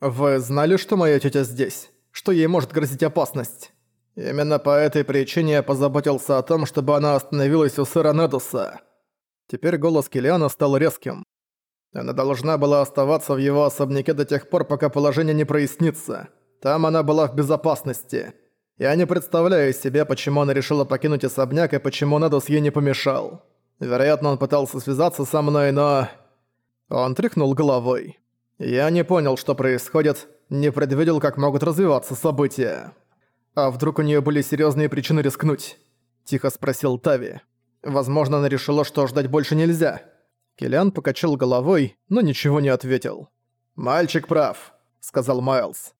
«Вы знали, что моя тетя здесь? Что ей может грозить опасность? Именно по этой причине я позаботился о том, чтобы она остановилась у сэра Недуса». Теперь голос Килиана стал резким. Она должна была оставаться в его особняке до тех пор, пока положение не прояснится. Там она была в безопасности. Я не представляю себе, почему она решила покинуть особняк и почему Недус ей не помешал. Вероятно, он пытался связаться со мной, но... Он тряхнул головой. Я не понял, что происходит, не предвидел, как могут развиваться события. А вдруг у нее были серьезные причины рискнуть? Тихо спросил Тави. Возможно, она решила, что ждать больше нельзя. Киллиан покачал головой, но ничего не ответил. «Мальчик прав», — сказал Майлз.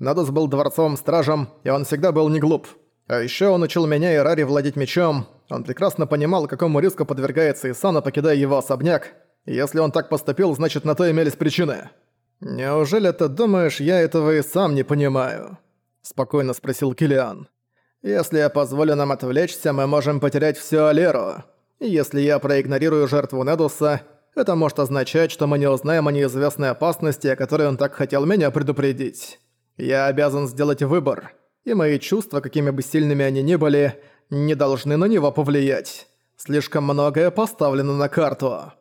Надус был дворцовым стражем, и он всегда был не глуп. А еще он учил меня и Рари владеть мечом. Он прекрасно понимал, какому риску подвергается Исана, покидая его особняк. Если он так поступил, значит на то имелись причины. «Неужели ты думаешь, я этого и сам не понимаю?» – спокойно спросил Килиан. «Если я позволю нам отвлечься, мы можем потерять всю Алеру. Если я проигнорирую жертву Недуса, это может означать, что мы не узнаем о неизвестной опасности, о которой он так хотел меня предупредить. Я обязан сделать выбор, и мои чувства, какими бы сильными они ни были, не должны на него повлиять. Слишком многое поставлено на карту».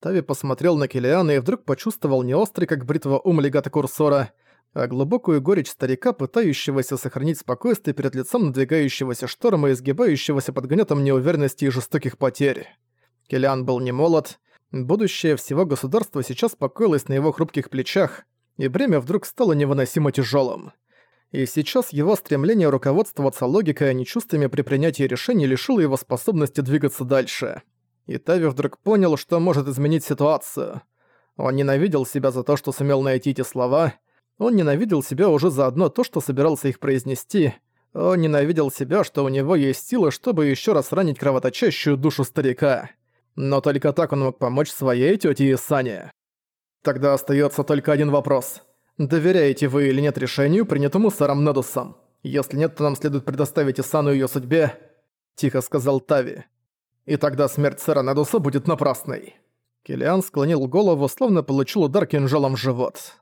Тави посмотрел на Килиана и вдруг почувствовал не острый, как бритва ум легата Курсора, а глубокую горечь старика, пытающегося сохранить спокойствие перед лицом надвигающегося шторма и изгибающегося под гнетом неуверенности и жестоких потерь. Келиан был не молод, будущее всего государства сейчас покоилось на его хрупких плечах, и бремя вдруг стало невыносимо тяжелым. И сейчас его стремление руководствоваться логикой, а не чувствами при принятии решений лишило его способности двигаться дальше. И Тави вдруг понял, что может изменить ситуацию. Он ненавидел себя за то, что сумел найти эти слова, он ненавидел себя уже за одно то, что собирался их произнести. Он ненавидел себя, что у него есть силы, чтобы еще раз ранить кровоточащую душу старика. Но только так он мог помочь своей тете Исане. Тогда остается только один вопрос. Доверяете вы или нет решению, принятому сэром Недусом? Если нет, то нам следует предоставить Исану ее судьбе, тихо сказал Тави. И тогда смерть сэра Недуса будет напрасной. Килиан склонил голову, словно получил удар кинжалом в живот.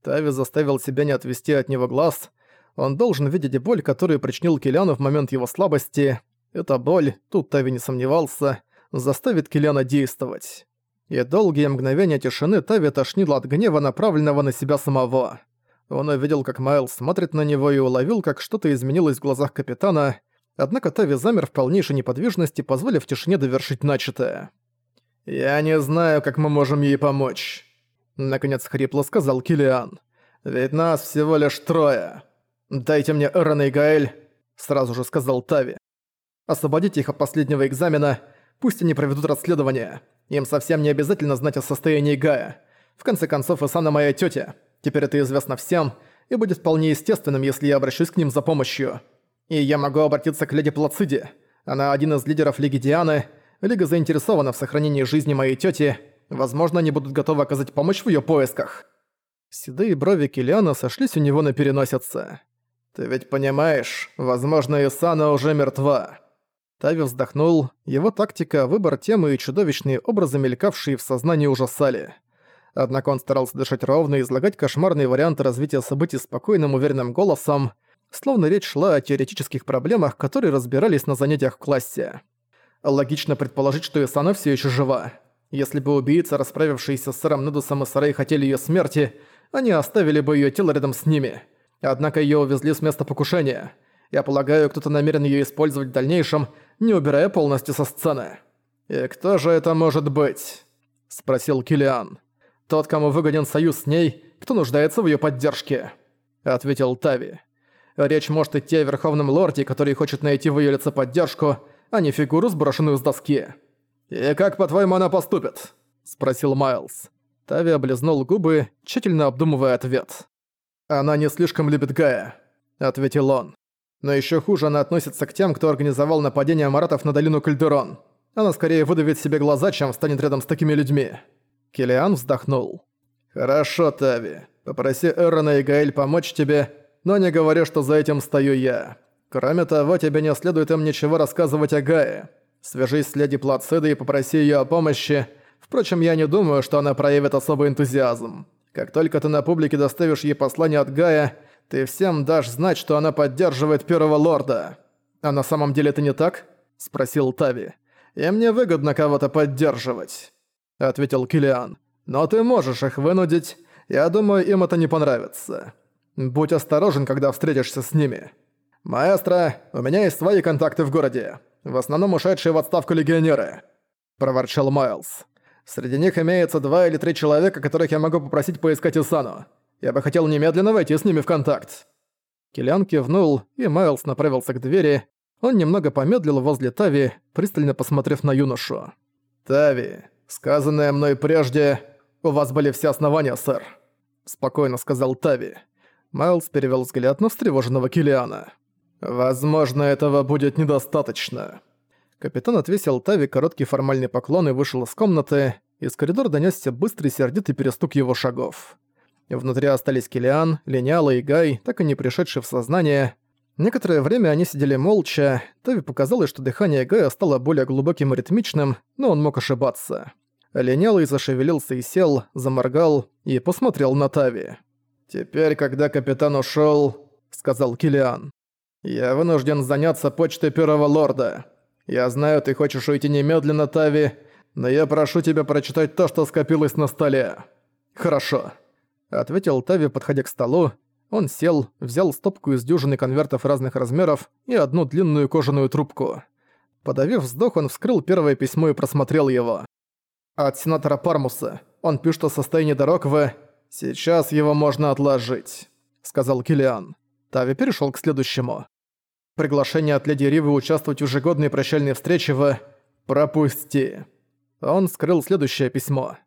Тави заставил себя не отвести от него глаз. Он должен видеть боль, которую причинил Килиану в момент его слабости. Эта боль, тут Тави не сомневался, заставит Килиана действовать. И долгие мгновения тишины Тави тошнило от гнева, направленного на себя самого. Он увидел, как Майлз смотрит на него и уловил, как что-то изменилось в глазах капитана, однако Тави замер в полнейшей неподвижности, позволив тишине довершить начатое. «Я не знаю, как мы можем ей помочь». Наконец хрипло сказал Килиан. «Ведь нас всего лишь трое. Дайте мне Эрона и Гаэль», сразу же сказал Тави. «Освободите их от последнего экзамена, пусть они проведут расследование. Им совсем не обязательно знать о состоянии Гая. В конце концов, Исана моя тетя. Теперь это известно всем, и будет вполне естественным, если я обращусь к ним за помощью. И я могу обратиться к леди Плациде. Она один из лидеров Лиги Дианы. Лига заинтересована в сохранении жизни моей тети, Возможно, они будут готовы оказать помощь в её поисках. Седые брови Килиана сошлись у него на переносице. «Ты ведь понимаешь, возможно, Исана уже мертва». Тави вздохнул, его тактика, выбор темы и чудовищные образы, мелькавшие в сознании, ужасали. Однако он старался дышать ровно и излагать кошмарные варианты развития событий спокойным, уверенным голосом, словно речь шла о теоретических проблемах, которые разбирались на занятиях в классе. Логично предположить, что Исана все еще жива. Если бы убийцы, расправившиеся с сэром Недусом и Сарей, хотели ее смерти, они оставили бы ее тело рядом с ними. Однако ее увезли с места покушения. Я полагаю, кто-то намерен ее использовать в дальнейшем, не убирая полностью со сцены. «И кто же это может быть?» – спросил Килиан. «Тот, кому выгоден союз с ней, кто нуждается в ее поддержке», – ответил Тави. «Речь может идти о Верховном Лорде, который хочет найти в ее лице поддержку, а не фигуру, сброшенную с доски». «И как, по-твоему, она поступит?» – спросил Майлз. Тави облизнул губы, тщательно обдумывая ответ. «Она не слишком любит Гая», – ответил он. «Но ещё хуже она относится к тем, кто организовал нападение маратов на долину Кальдерон. Она скорее выдавит себе глаза, чем станет рядом с такими людьми». Килиан вздохнул. «Хорошо, Тави. Попроси Эрона и Гаэль помочь тебе, но не говори, что за этим стою я. Кроме того, тебе не следует им ничего рассказывать о Гае. Свяжись с леди Плацидой и попроси её о помощи. Впрочем, я не думаю, что она проявит особый энтузиазм. Как только ты на публике доставишь ей послание от Гая, ты всем дашь знать, что она поддерживает Первого Лорда. А на самом деле это не так? Спросил Тави. И мне выгодно кого-то поддерживать. Ответил Килиан. Но ты можешь их вынудить. Я думаю, им это не понравится. Будь осторожен, когда встретишься с ними. Маэстро, у меня есть свои контакты в городе. В основном ушедшие в отставку легионеры. Проворчал Майлз. Среди них имеется два или три человека, которых я могу попросить поискать Исану. Я бы хотел немедленно войти с ними в контакт». Киллиан кивнул, и Майлз направился к двери. Он немного помедлил возле Тави, пристально посмотрев на юношу. «Тави, сказанное мной прежде, у вас были все основания, сэр», — спокойно сказал Тави. Майлз перевел взгляд на встревоженного Киллиана. «Возможно, этого будет недостаточно». Капитан отвесил Тави короткий формальный поклон и вышел из комнаты. Из коридора донёсся быстрый сердитый перестук его шагов. Внутри остались Килиан, Линяла и Гай, так и не пришедшие в сознание. Некоторое время они сидели молча. Тави показалось, что дыхание Гая стало более глубоким и ритмичным, но он мог ошибаться. Линялый зашевелился и сел, заморгал и посмотрел на Тави. «Теперь, когда капитан ушёл», — сказал Килиан, — «я вынужден заняться почтой Первого Лорда». Я знаю, ты хочешь уйти немедленно, Тави, но я прошу тебя прочитать то, что скопилось на столе». «Хорошо», — ответил Тави, подходя к столу. Он сел, взял стопку из дюжины конвертов разных размеров и одну длинную кожаную трубку. Подавив вздох, он вскрыл первое письмо и просмотрел его. «От сенатора Пармуса. Он пишет о состоянии дорог в... Сейчас его можно отложить», — сказал Килиан. Тави перешел к следующему. Приглашение от леди Ривы участвовать в ежегодной прощальной встрече в «Пропусти». Он скрыл следующее письмо.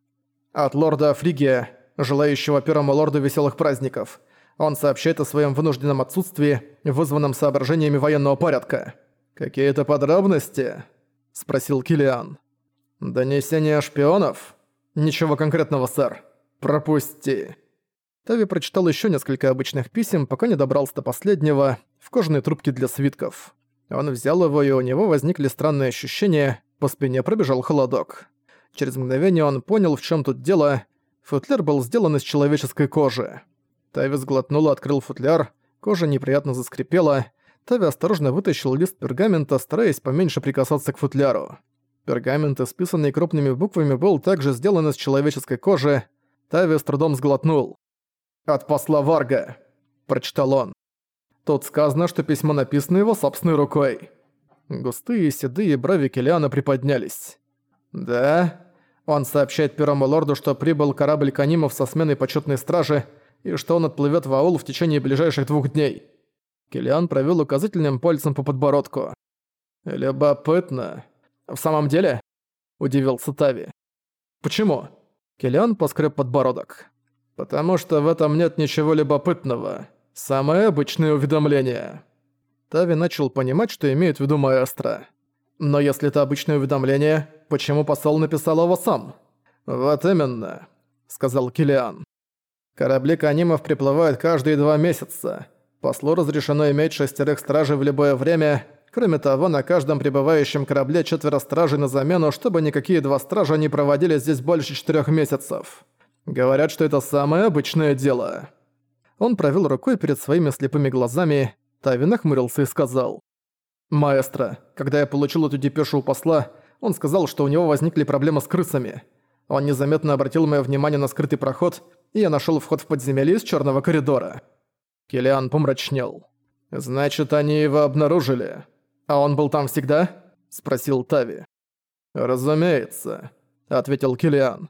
От лорда Фригия, желающего первому лорду веселых праздников. Он сообщает о своем вынужденном отсутствии, вызванном соображениями военного порядка. «Какие-то подробности?» – спросил Килиан. «Донесение шпионов?» «Ничего конкретного, сэр. Пропусти». Тави прочитал еще несколько обычных писем, пока не добрался до последнего, в кожаной трубке для свитков. Он взял его, и у него возникли странные ощущения, по спине пробежал холодок. Через мгновение он понял, в чем тут дело. Футляр был сделан из человеческой кожи. Тави сглотнул и открыл футляр, кожа неприятно заскрипела. Тави осторожно вытащил лист пергамента, стараясь поменьше прикасаться к футляру. Пергамент, исписанный крупными буквами, был также сделан из человеческой кожи. Тави с трудом сглотнул. «От посла Варга», — прочитал он. Тут сказано, что письмо написано его собственной рукой. Густые седые брови Келиана приподнялись. «Да?» Он сообщает первому лорду, что прибыл корабль Канимов со сменой почетной стражи и что он отплывет в аул в течение ближайших двух дней. Келиан провел указательным пальцем по подбородку. «Любопытно. В самом деле?» – удивился Тави. «Почему?» Келиан поскреб подбородок. «Потому что в этом нет ничего любопытного. Самое обычное уведомление». Тави начал понимать, что имеет в виду маэстро. «Но если это обычное уведомление, почему посол написал его сам?» «Вот именно», — сказал Килиан. «Корабли Канимов приплывают каждые два месяца. Послу разрешено иметь шестерых стражей в любое время. Кроме того, на каждом прибывающем корабле четверо стражей на замену, чтобы никакие два стража не проводили здесь больше четырех месяцев». Говорят, что это самое обычное дело. Он провел рукой перед своими слепыми глазами, Тави нахмурился и сказал. «Маэстро, когда я получил эту депешу у посла, он сказал, что у него возникли проблемы с крысами. Он незаметно обратил мое внимание на скрытый проход, и я нашел вход в подземелье из черного коридора». Килиан помрачнел. «Значит, они его обнаружили. А он был там всегда?» – спросил Тави. «Разумеется», – ответил Килиан.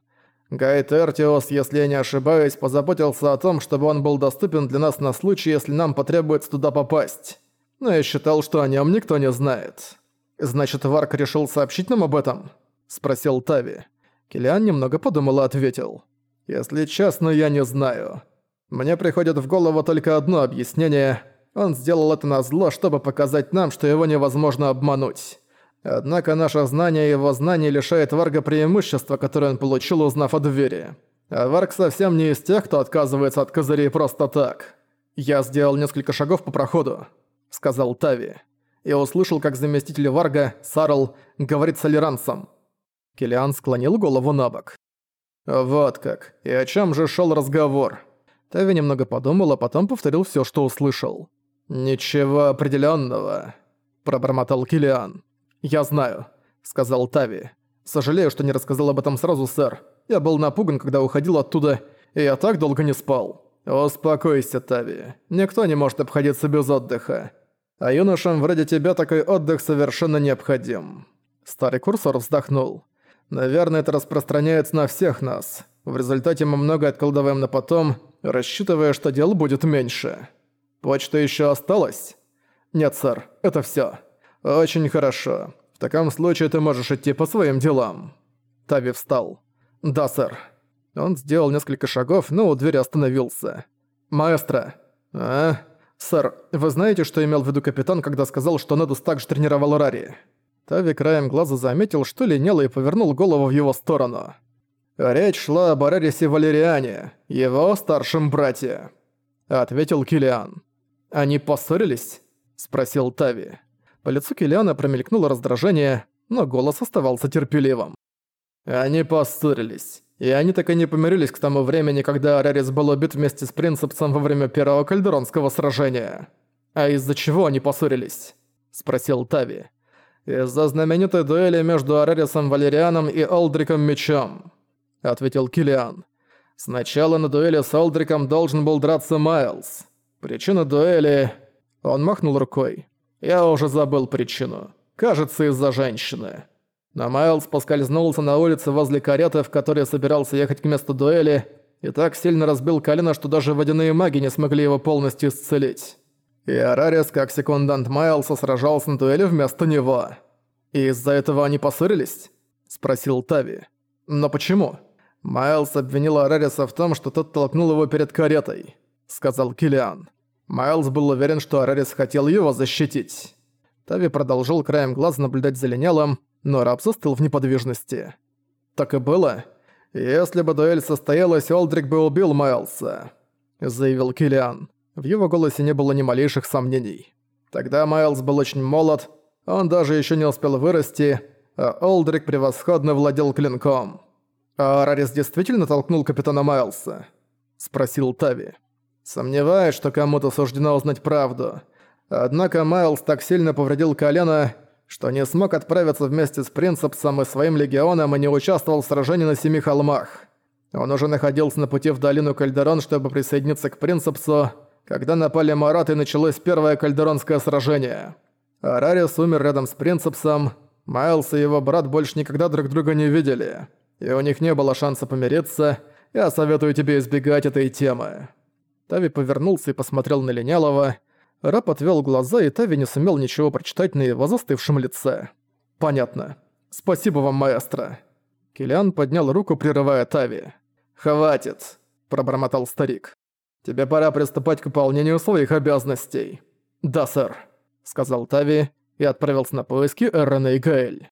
Гай Тертиос, если я не ошибаюсь, позаботился о том, чтобы он был доступен для нас на случай, если нам потребуется туда попасть. Но я считал, что о нем никто не знает. Значит, Варк решил сообщить нам об этом? Спросил Тави. Килиан немного подумал и ответил. Если честно, я не знаю. Мне приходит в голову только одно объяснение. Он сделал это на зло, чтобы показать нам, что его невозможно обмануть. Однако наше знание его знаний лишает Варга преимущества, которое он получил, узнав о двери. А Варг совсем не из тех, кто отказывается от козырей просто так. «Я сделал несколько шагов по проходу», — сказал Тави. Я услышал, как заместитель Варга, Сарл, говорит с Алирансом. Килиан склонил голову на бок. «Вот как. И о чем же шел разговор?» Тави немного подумал, а потом повторил все, что услышал. «Ничего определенного, пробормотал Килиан. «Я знаю», — сказал Тави. «Сожалею, что не рассказал об этом сразу, сэр. Я был напуган, когда уходил оттуда, и я так долго не спал». «Успокойся, Тави. Никто не может обходиться без отдыха. А юношам вроде тебя такой отдых совершенно необходим». Старый курсор вздохнул. «Наверное, это распространяется на всех нас. В результате мы много откладываем на потом, рассчитывая, что дел будет меньше. Почта еще осталась?» «Нет, сэр, это все. «Очень хорошо. В таком случае ты можешь идти по своим делам». Тави встал. «Да, сэр». Он сделал несколько шагов, но у двери остановился. «Маэстро». «А? Сэр, вы знаете, что имел в виду капитан, когда сказал, что Недус также тренировал Рари?» Тави краем глаза заметил, что линяло и повернул голову в его сторону. «Речь шла об Арарисе Валериане, его старшем брате», — ответил Килиан. «Они поссорились?» — спросил Тави. По лицу Килиана промелькнуло раздражение, но голос оставался терпеливым. Они поссорились. И они так и не помирились к тому времени, когда Арарис был убит вместе с Принцепсом во время первого кальдеронского сражения. А из-за чего они поссорились? Спросил Тави. «Из-за знаменитой дуэли между Арарисом Валерианом и Олдриком Мечом», — ответил Килиан. «Сначала на дуэли с Олдриком должен был драться Майлз. Причина дуэли...» Он махнул рукой. «Я уже забыл причину. Кажется, из-за женщины». Но Майлз поскользнулся на улице возле кареты, в которой собирался ехать к месту дуэли, и так сильно разбил колено, что даже водяные маги не смогли его полностью исцелить. И Арарис, как секундант Майлса, сражался на дуэли вместо него. «И из-за этого они поссорились?» – спросил Тави. «Но почему?» Майлз обвинил Арариса в том, что тот толкнул его перед каретой, сказал Килиан. Майлз был уверен, что Арарис хотел его защитить. Тави продолжил краем глаз наблюдать за линялом, но раб застыл в неподвижности. «Так и было. Если бы дуэль состоялась, Олдрик бы убил Майлса», — заявил Килиан. В его голосе не было ни малейших сомнений. Тогда Майлз был очень молод, он даже еще не успел вырасти, а Олдрик превосходно владел клинком. «А Рарис действительно толкнул капитана Майлса?» — спросил Тави. «Сомневаюсь, что кому-то суждено узнать правду. Однако Майлз так сильно повредил колено, что не смог отправиться вместе с Принцепсом и своим легионом и не участвовал в сражении на Семи холмах. Он уже находился на пути в долину Кальдерон, чтобы присоединиться к Принцепсу, когда напали Марат и началось первое кальдеронское сражение. Арарис умер рядом с Принцепсом, Майлз и его брат больше никогда друг друга не видели, и у них не было шанса помириться, я советую тебе избегать этой темы». Тави повернулся и посмотрел на Линялова, Раб отвел глаза, и Тави не сумел ничего прочитать на его застывшем лице. «Понятно. Спасибо вам, маэстро». Килиан поднял руку, прерывая Тави. «Хватит», – пробормотал старик. «Тебе пора приступать к выполнению своих обязанностей». «Да, сэр», – сказал Тави и отправился на поиски Эрона и Гаэль.